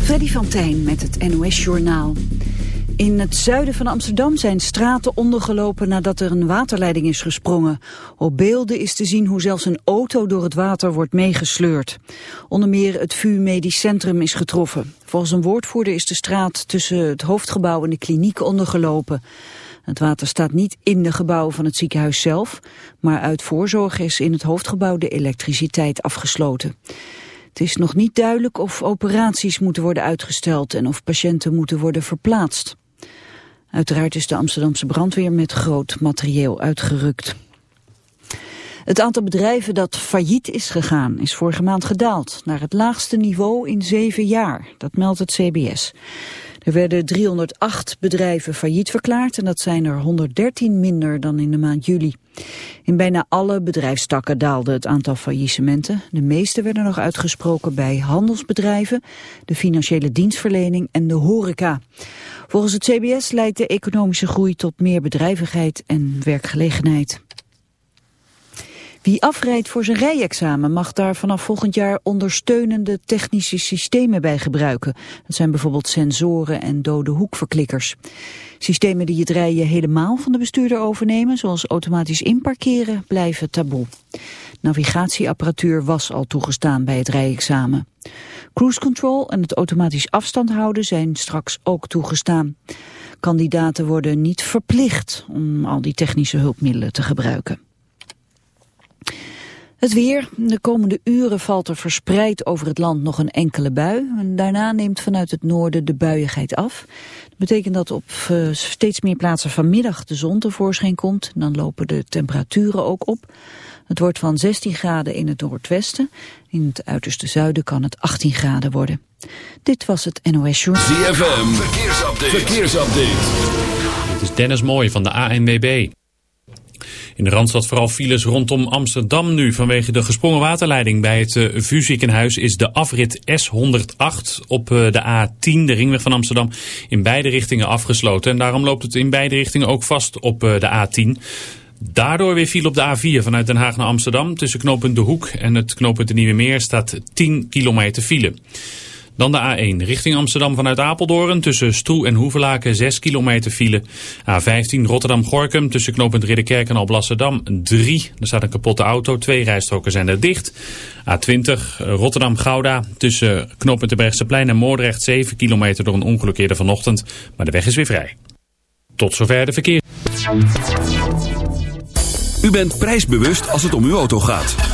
Freddy van Tijn met het NOS-journaal. In het zuiden van Amsterdam zijn straten ondergelopen nadat er een waterleiding is gesprongen. Op beelden is te zien hoe zelfs een auto door het water wordt meegesleurd. Onder meer het VU Medisch Centrum is getroffen. Volgens een woordvoerder is de straat tussen het hoofdgebouw en de kliniek ondergelopen. Het water staat niet in de gebouwen van het ziekenhuis zelf, maar uit voorzorg is in het hoofdgebouw de elektriciteit afgesloten. Het is nog niet duidelijk of operaties moeten worden uitgesteld en of patiënten moeten worden verplaatst. Uiteraard is de Amsterdamse brandweer met groot materieel uitgerukt. Het aantal bedrijven dat failliet is gegaan is vorige maand gedaald naar het laagste niveau in zeven jaar. Dat meldt het CBS. Er werden 308 bedrijven failliet verklaard en dat zijn er 113 minder dan in de maand juli. In bijna alle bedrijfstakken daalde het aantal faillissementen. De meeste werden nog uitgesproken bij handelsbedrijven, de financiële dienstverlening en de horeca. Volgens het CBS leidt de economische groei tot meer bedrijvigheid en werkgelegenheid. Wie afrijdt voor zijn rijexamen mag daar vanaf volgend jaar ondersteunende technische systemen bij gebruiken. Dat zijn bijvoorbeeld sensoren en dode hoekverklikkers. Systemen die het rijden helemaal van de bestuurder overnemen, zoals automatisch inparkeren, blijven taboe. Navigatieapparatuur was al toegestaan bij het rijexamen. Cruise control en het automatisch afstand houden zijn straks ook toegestaan. Kandidaten worden niet verplicht om al die technische hulpmiddelen te gebruiken. Het weer. De komende uren valt er verspreid over het land nog een enkele bui. Daarna neemt vanuit het noorden de buiigheid af. Dat betekent dat op uh, steeds meer plaatsen vanmiddag de zon tevoorschijn komt. Dan lopen de temperaturen ook op. Het wordt van 16 graden in het noordwesten. In het uiterste zuiden kan het 18 graden worden. Dit was het NOS Journal. ZFM. Verkeersupdate. Verkeersupdate. Dit is Dennis Mooij van de ANWB. In de Randstad vooral files rondom Amsterdam nu. Vanwege de gesprongen waterleiding bij het uh, VU-ziekenhuis is de afrit S108 op uh, de A10, de ringweg van Amsterdam, in beide richtingen afgesloten. En daarom loopt het in beide richtingen ook vast op uh, de A10. Daardoor weer viel op de A4 vanuit Den Haag naar Amsterdam. Tussen knooppunt De Hoek en het knooppunt De Nieuwe Meer staat 10 kilometer file. Dan de A1 richting Amsterdam vanuit Apeldoorn tussen Stroe en Hoevelaken 6 kilometer file. A15 Rotterdam-Gorkum tussen knooppunt Ridderkerk en Alblasserdam 3. Er staat een kapotte auto, twee rijstroken zijn er dicht. A20 Rotterdam-Gouda tussen knooppunt de Bergseplein en Moordrecht 7 kilometer door een ongeluk eerder vanochtend. Maar de weg is weer vrij. Tot zover de verkeer. U bent prijsbewust als het om uw auto gaat.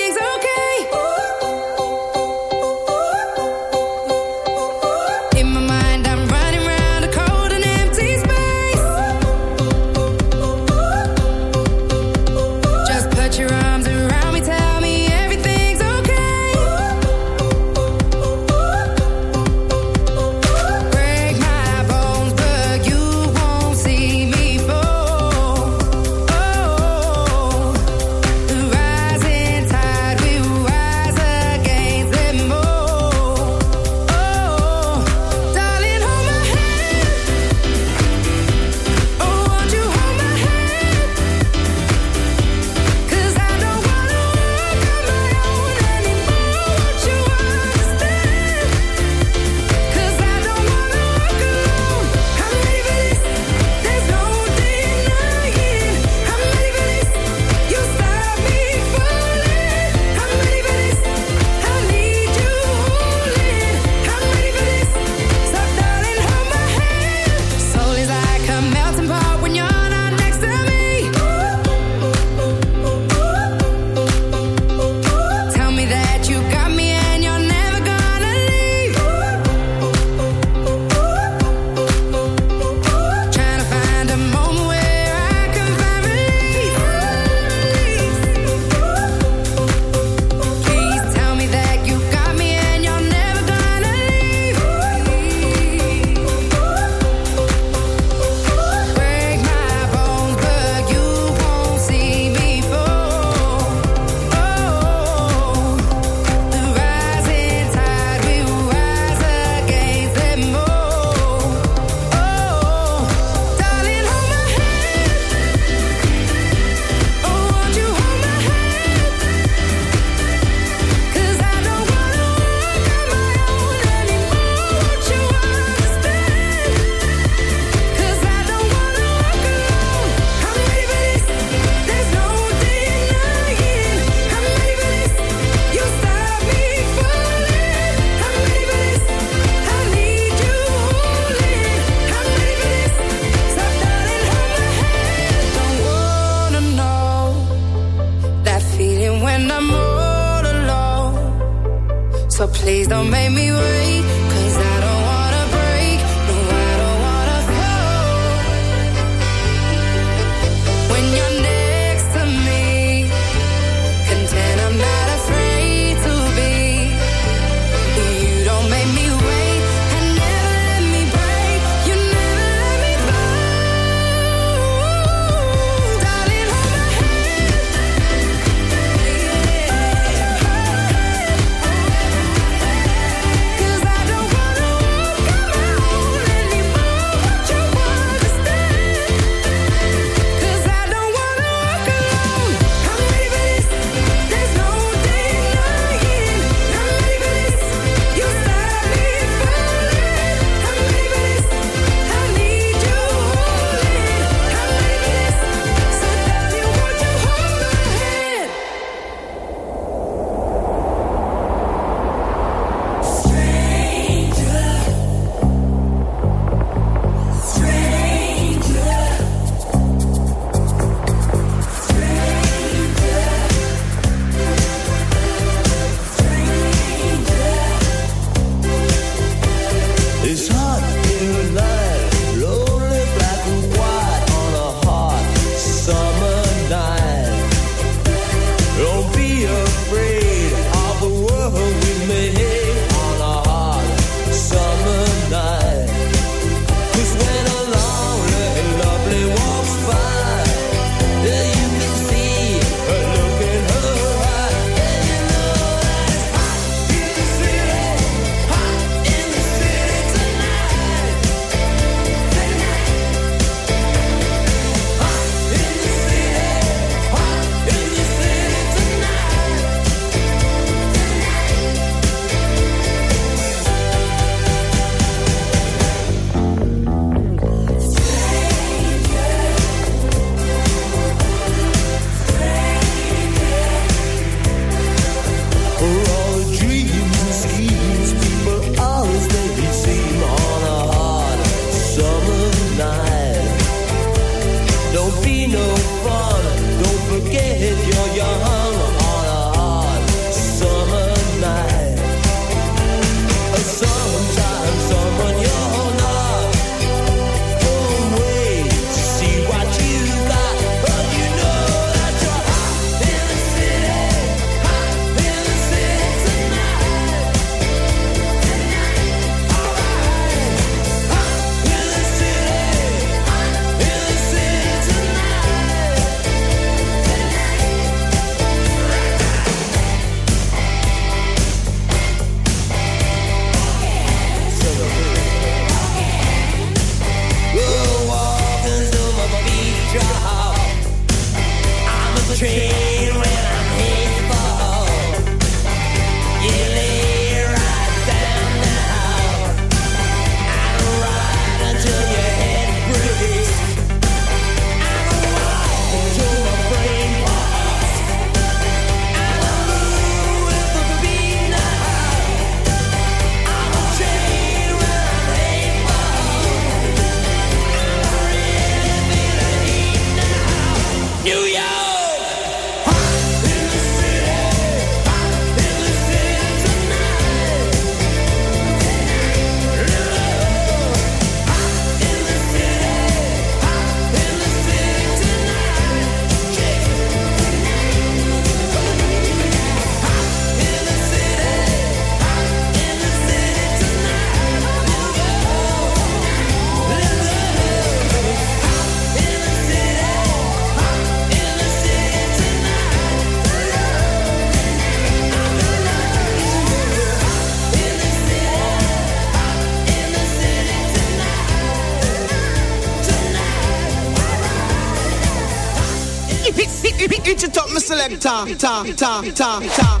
Ta, ta, ta, ta,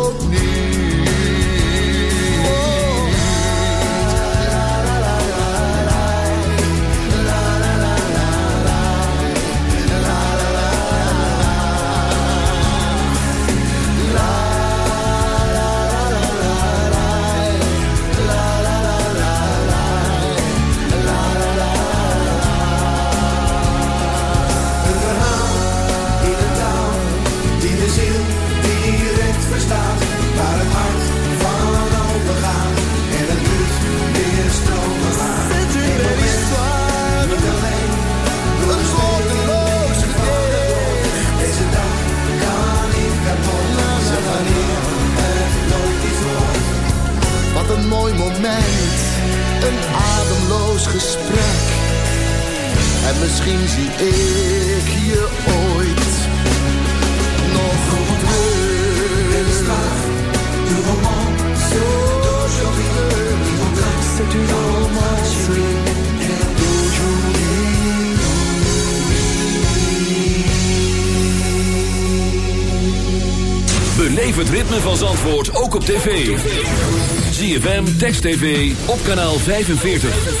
6 tv op kanaal 45.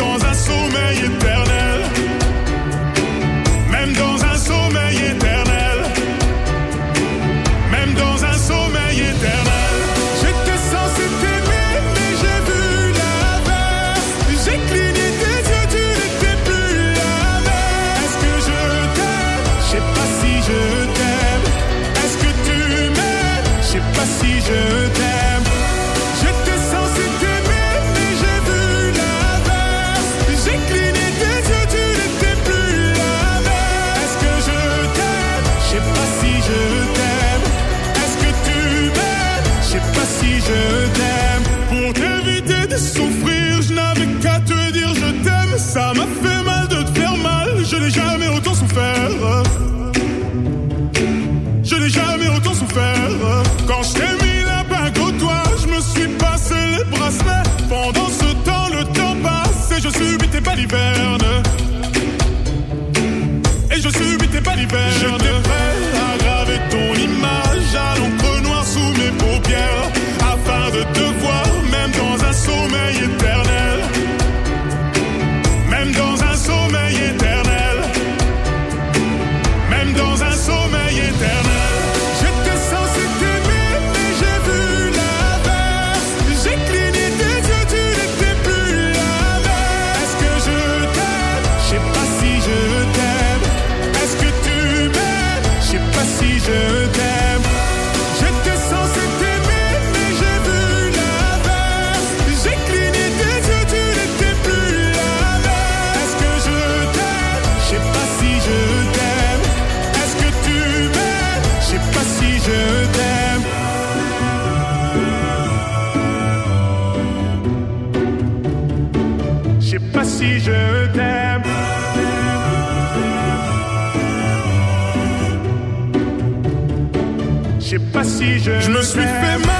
Dos I so baby. je t'aime. Je sais pas si je t'aime. Je sais pas si je. Je me suis fait mal.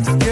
to get